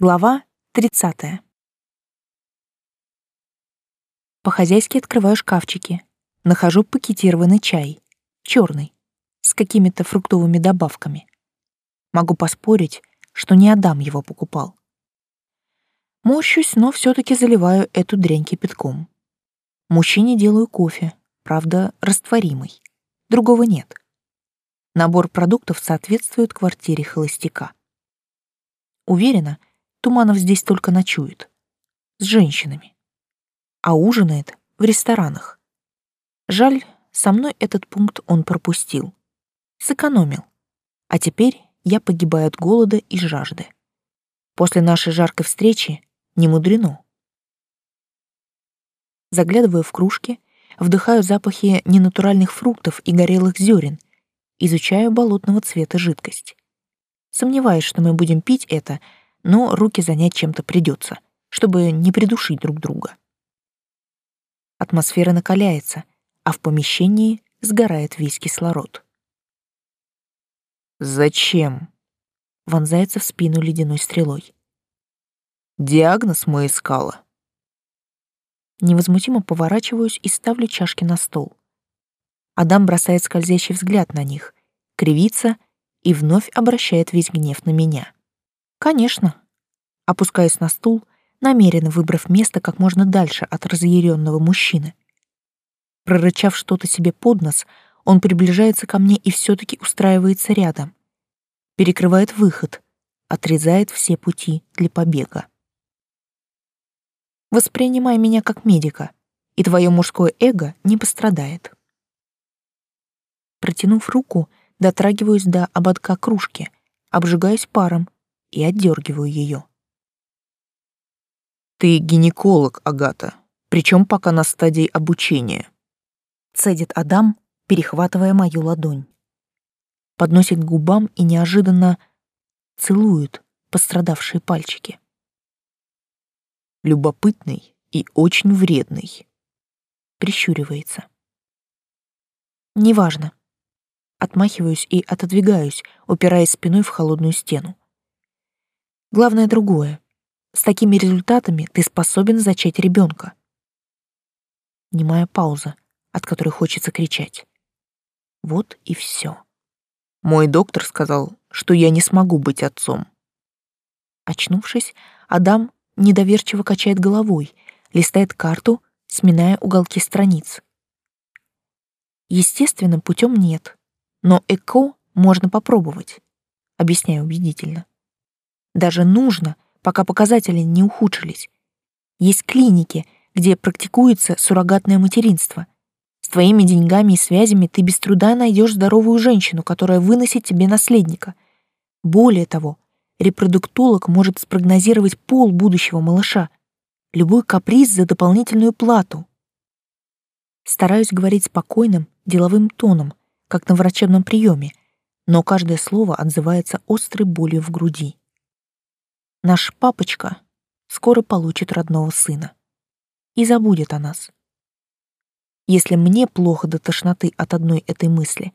Глава 30. По-хозяйски открываю шкафчики. Нахожу пакетированный чай. черный, С какими-то фруктовыми добавками. Могу поспорить, что не Адам его покупал. Морщусь, но все таки заливаю эту дрянь кипятком. Мужчине делаю кофе, правда, растворимый. Другого нет. Набор продуктов соответствует квартире холостяка. Уверена, Туманов здесь только ночует. С женщинами. А ужинает в ресторанах. Жаль, со мной этот пункт он пропустил. Сэкономил. А теперь я погибаю от голода и жажды. После нашей жаркой встречи не мудрено. Заглядываю в кружки, вдыхаю запахи ненатуральных фруктов и горелых зерен, изучаю болотного цвета жидкость. Сомневаюсь, что мы будем пить это — но руки занять чем-то придется, чтобы не придушить друг друга. Атмосфера накаляется, а в помещении сгорает весь кислород. «Зачем?» — вонзается в спину ледяной стрелой. «Диагноз мы искала». Невозмутимо поворачиваюсь и ставлю чашки на стол. Адам бросает скользящий взгляд на них, кривится и вновь обращает весь гнев на меня. Конечно. Опускаюсь на стул, намеренно выбрав место как можно дальше от разъяренного мужчины. Прорычав что-то себе под нос, он приближается ко мне и все таки устраивается рядом. Перекрывает выход, отрезает все пути для побега. Воспринимай меня как медика, и твое мужское эго не пострадает. Протянув руку, дотрагиваюсь до ободка кружки, обжигаюсь паром и отдергиваю ее. «Ты гинеколог, Агата, причем пока на стадии обучения», — цедит Адам, перехватывая мою ладонь. Подносит к губам и неожиданно целует пострадавшие пальчики. «Любопытный и очень вредный», — прищуривается. «Неважно». Отмахиваюсь и отодвигаюсь, упираясь спиной в холодную стену. Главное другое. С такими результатами ты способен зачать ребенка. Немая пауза, от которой хочется кричать. Вот и все. Мой доктор сказал, что я не смогу быть отцом. Очнувшись, Адам недоверчиво качает головой, листает карту, сминая уголки страниц. Естественным путем нет, но ЭКО можно попробовать, объясняю убедительно. Даже нужно, пока показатели не ухудшились. Есть клиники, где практикуется суррогатное материнство. С твоими деньгами и связями ты без труда найдешь здоровую женщину, которая выносит тебе наследника. Более того, репродуктолог может спрогнозировать пол будущего малыша. Любой каприз за дополнительную плату. Стараюсь говорить спокойным, деловым тоном, как на врачебном приеме, но каждое слово отзывается острой болью в груди. Наш папочка скоро получит родного сына и забудет о нас. Если мне плохо до тошноты от одной этой мысли,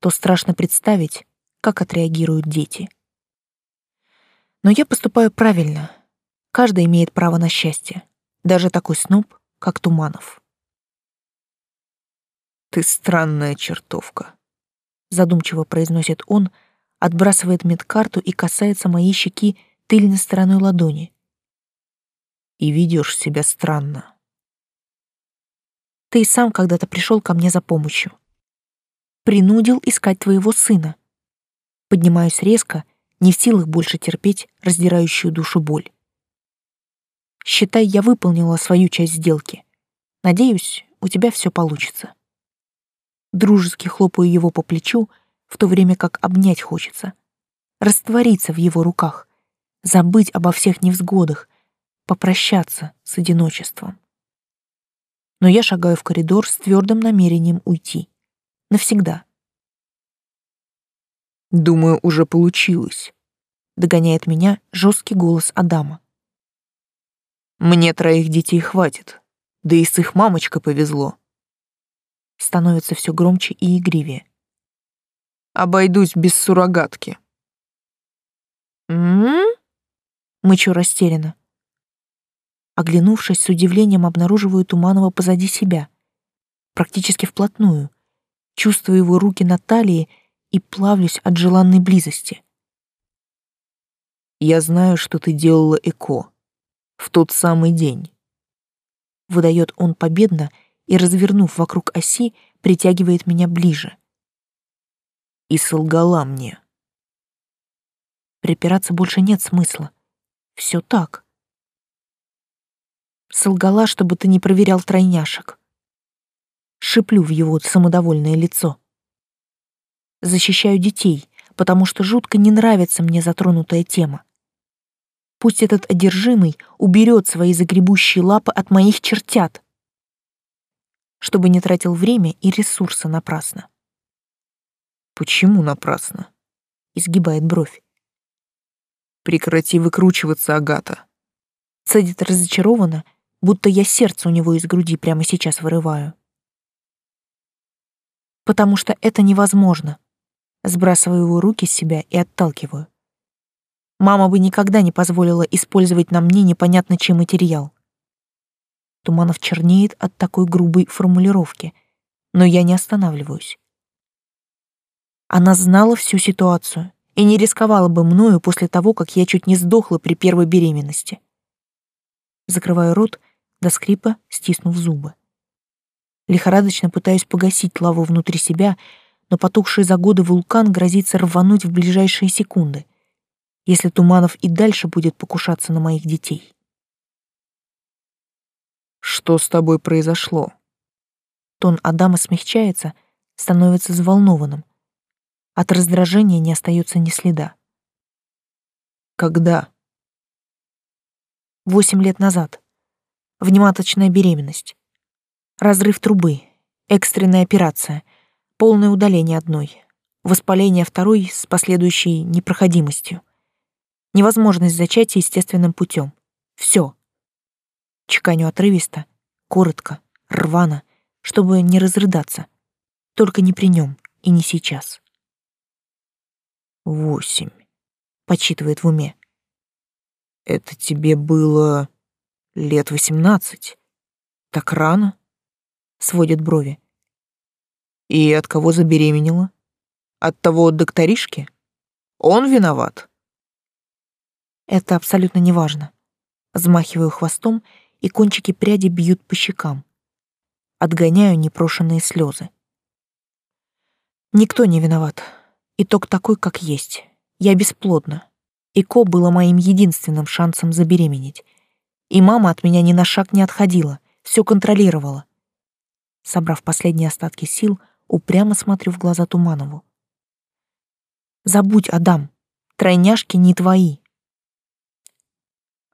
то страшно представить, как отреагируют дети. Но я поступаю правильно. Каждый имеет право на счастье, даже такой сноб, как Туманов. «Ты странная чертовка», — задумчиво произносит он, отбрасывает медкарту и касается моей щеки тыльной стороной ладони. И ведешь себя странно. Ты сам когда-то пришел ко мне за помощью. Принудил искать твоего сына. Поднимаюсь резко, не в силах больше терпеть раздирающую душу боль. Считай, я выполнила свою часть сделки. Надеюсь, у тебя все получится. Дружески хлопаю его по плечу, в то время как обнять хочется. Раствориться в его руках забыть обо всех невзгодах, попрощаться с одиночеством. Но я шагаю в коридор с твердым намерением уйти. Навсегда. «Думаю, уже получилось», — догоняет меня жесткий голос Адама. «Мне троих детей хватит, да и с их мамочкой повезло». Становится все громче и игривее. «Обойдусь без суррогатки». «М-м-м?» Мычу растерянно. Оглянувшись, с удивлением обнаруживаю Туманова позади себя, практически вплотную, чувствую его руки на талии и плавлюсь от желанной близости. «Я знаю, что ты делала ЭКО. В тот самый день». Выдает он победно и, развернув вокруг оси, притягивает меня ближе. И солгала мне. Припираться больше нет смысла. Все так. Солгала, чтобы ты не проверял тройняшек. Шиплю в его самодовольное лицо. Защищаю детей, потому что жутко не нравится мне затронутая тема. Пусть этот одержимый уберет свои загребущие лапы от моих чертят, чтобы не тратил время и ресурсы напрасно. «Почему напрасно?» — изгибает бровь. «Прекрати выкручиваться, Агата». Цедит разочарованно, будто я сердце у него из груди прямо сейчас вырываю. Потому что это невозможно. Сбрасываю его руки с себя и отталкиваю. Мама бы никогда не позволила использовать на мне непонятно чей материал. Туманов чернеет от такой грубой формулировки, но я не останавливаюсь. Она знала всю ситуацию и не рисковала бы мною после того, как я чуть не сдохла при первой беременности. Закрываю рот, до скрипа стиснув зубы. Лихорадочно пытаюсь погасить лаву внутри себя, но потухший за годы вулкан грозится рвануть в ближайшие секунды, если Туманов и дальше будет покушаться на моих детей. «Что с тобой произошло?» Тон Адама смягчается, становится взволнованным, от раздражения не остается ни следа. Когда? Восемь лет назад. Внематочная беременность. Разрыв трубы. Экстренная операция. Полное удаление одной. Воспаление второй с последующей непроходимостью. Невозможность зачатия естественным путем. Все. Чеканю отрывисто, коротко, рвано, чтобы не разрыдаться. Только не при нем и не сейчас. Восемь. Подсчитывает в уме. Это тебе было лет восемнадцать? Так рано? Сводит брови. И от кого забеременела? От того докторишки? Он виноват? Это абсолютно неважно. Взмахиваю хвостом, и кончики пряди бьют по щекам. Отгоняю непрошенные слезы. Никто не виноват. Итог такой, как есть. Я бесплодна. ИКО было моим единственным шансом забеременеть. И мама от меня ни на шаг не отходила, все контролировала. Собрав последние остатки сил, упрямо смотрю в глаза Туманову. «Забудь, Адам, тройняшки не твои».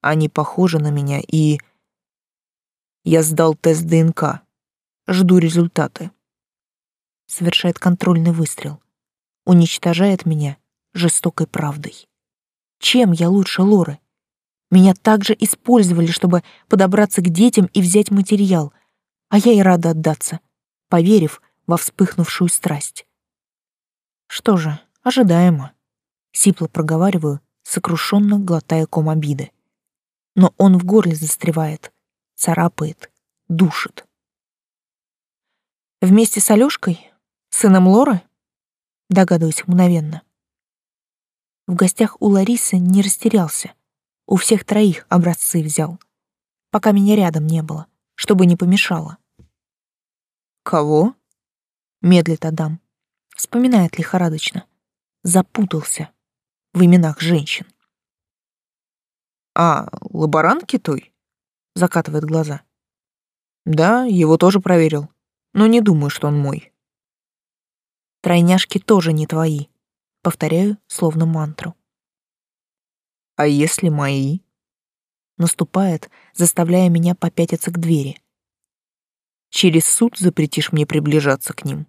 Они похожи на меня, и... Я сдал тест ДНК. Жду результаты. Совершает контрольный выстрел уничтожает меня жестокой правдой. Чем я лучше Лоры? Меня также использовали, чтобы подобраться к детям и взять материал, а я и рада отдаться, поверив во вспыхнувшую страсть. Что же, ожидаемо. Сипло проговариваю, сокрушенно глотая ком обиды. Но он в горле застревает, царапает, душит. Вместе с Алёшкой, сыном Лоры? Догадываюсь мгновенно. В гостях у Ларисы не растерялся. У всех троих образцы взял. Пока меня рядом не было, чтобы не помешало. «Кого?» — медлит Адам. Вспоминает лихорадочно. Запутался в именах женщин. «А, лаборантки той?» — закатывает глаза. «Да, его тоже проверил, но не думаю, что он мой». Тройняшки тоже не твои. Повторяю, словно мантру. А если мои? Наступает, заставляя меня попятиться к двери. Через суд запретишь мне приближаться к ним.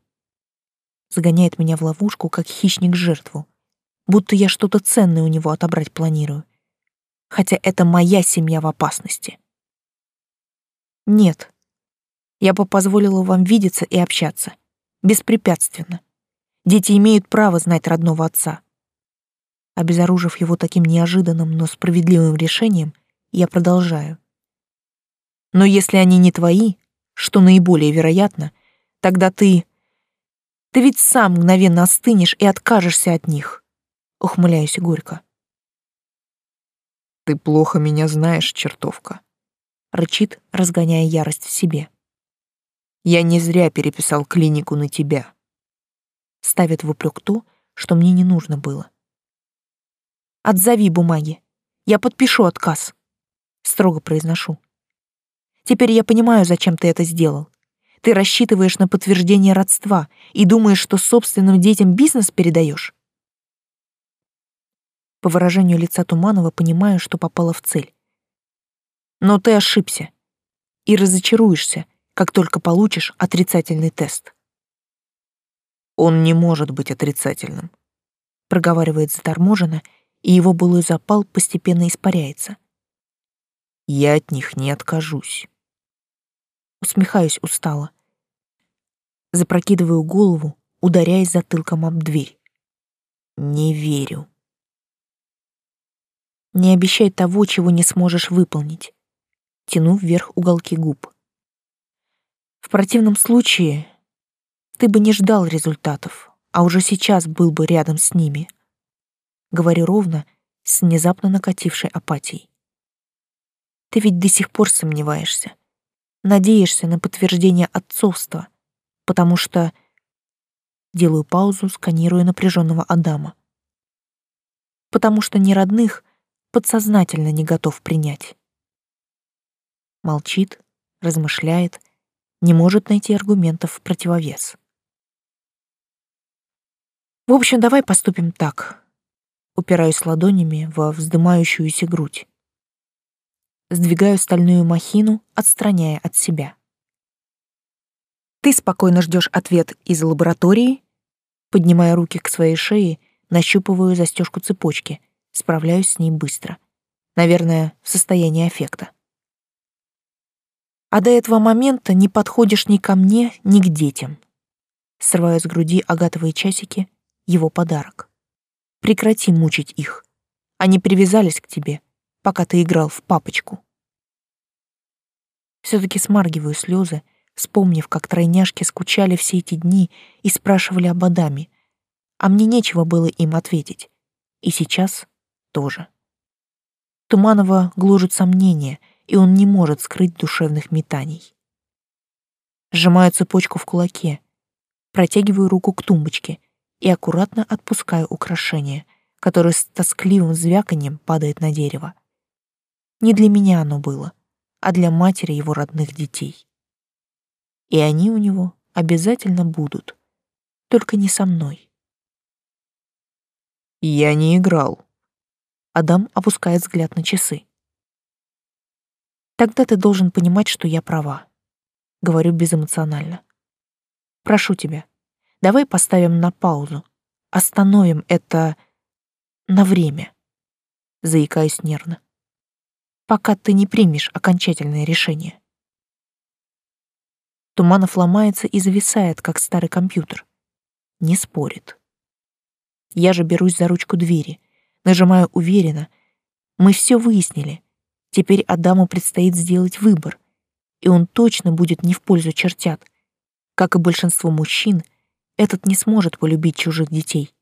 Загоняет меня в ловушку, как хищник жертву. Будто я что-то ценное у него отобрать планирую. Хотя это моя семья в опасности. Нет. Я бы позволила вам видеться и общаться. Беспрепятственно. Дети имеют право знать родного отца. Обезоружив его таким неожиданным, но справедливым решением, я продолжаю. Но если они не твои, что наиболее вероятно, тогда ты... Ты ведь сам мгновенно остынешь и откажешься от них. Ухмыляюсь горько. Ты плохо меня знаешь, чертовка. Рычит, разгоняя ярость в себе. Я не зря переписал клинику на тебя. Ставит в упрек то, что мне не нужно было. Отзови бумаги. Я подпишу отказ. Строго произношу. Теперь я понимаю, зачем ты это сделал. Ты рассчитываешь на подтверждение родства и думаешь, что собственным детям бизнес передаешь. По выражению лица Туманова понимаю, что попала в цель. Но ты ошибся и разочаруешься, как только получишь отрицательный тест. Он не может быть отрицательным, проговаривает заторможенно, и его былой запал постепенно испаряется. Я от них не откажусь. Усмехаюсь устало. Запрокидываю голову, ударяясь затылком об дверь. Не верю. Не обещай того, чего не сможешь выполнить. Тяну вверх уголки губ. В противном случае ты бы не ждал результатов, а уже сейчас был бы рядом с ними. Говорю ровно, с внезапно накатившей апатией. Ты ведь до сих пор сомневаешься надеешься на подтверждение отцовства, потому что... Делаю паузу, сканируя напряженного Адама. Потому что не родных подсознательно не готов принять. Молчит, размышляет, не может найти аргументов в противовес. В общем, давай поступим так. Упираюсь ладонями во вздымающуюся грудь. Сдвигаю стальную махину, отстраняя от себя. Ты спокойно ждешь ответ из лаборатории, поднимая руки к своей шее, нащупываю застежку цепочки, справляюсь с ней быстро. Наверное, в состоянии аффекта. А до этого момента не подходишь ни ко мне, ни к детям. Срываю с груди агатовые часики, его подарок. Прекрати мучить их. Они привязались к тебе, пока ты играл в папочку. Все-таки смаргиваю слезы, вспомнив, как тройняшки скучали все эти дни и спрашивали об Адаме, а мне нечего было им ответить. И сейчас тоже. Туманова гложет сомнения, и он не может скрыть душевных метаний. Сжимаю цепочку в кулаке, протягиваю руку к тумбочке и аккуратно отпускаю украшение, которое с тоскливым звяканием падает на дерево. Не для меня оно было, а для матери его родных детей. И они у него обязательно будут, только не со мной. Я не играл. Адам опускает взгляд на часы. Тогда ты должен понимать, что я права. Говорю безэмоционально. Прошу тебя, давай поставим на паузу, остановим это на время. Заикаюсь нервно пока ты не примешь окончательное решение. Туманов ломается и зависает, как старый компьютер. Не спорит. Я же берусь за ручку двери, нажимаю уверенно. Мы все выяснили. Теперь Адаму предстоит сделать выбор, и он точно будет не в пользу чертят. Как и большинство мужчин, этот не сможет полюбить чужих детей.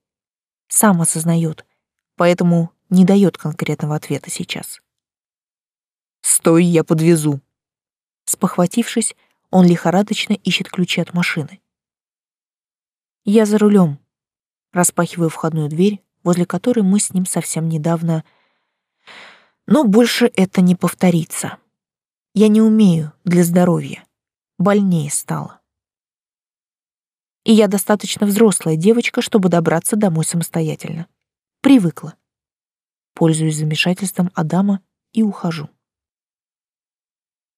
Сам осознает, поэтому не дает конкретного ответа сейчас. Стой, я подвезу. Спохватившись, он лихорадочно ищет ключи от машины. Я за рулем. Распахиваю входную дверь, возле которой мы с ним совсем недавно... Но больше это не повторится. Я не умею для здоровья. Больнее стало. И я достаточно взрослая девочка, чтобы добраться домой самостоятельно. Привыкла. Пользуюсь замешательством Адама и ухожу.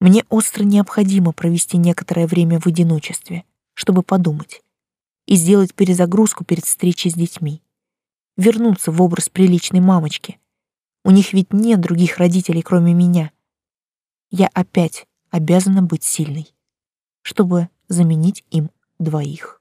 Мне остро необходимо провести некоторое время в одиночестве, чтобы подумать и сделать перезагрузку перед встречей с детьми. Вернуться в образ приличной мамочки. У них ведь нет других родителей, кроме меня. Я опять обязана быть сильной, чтобы заменить им двоих.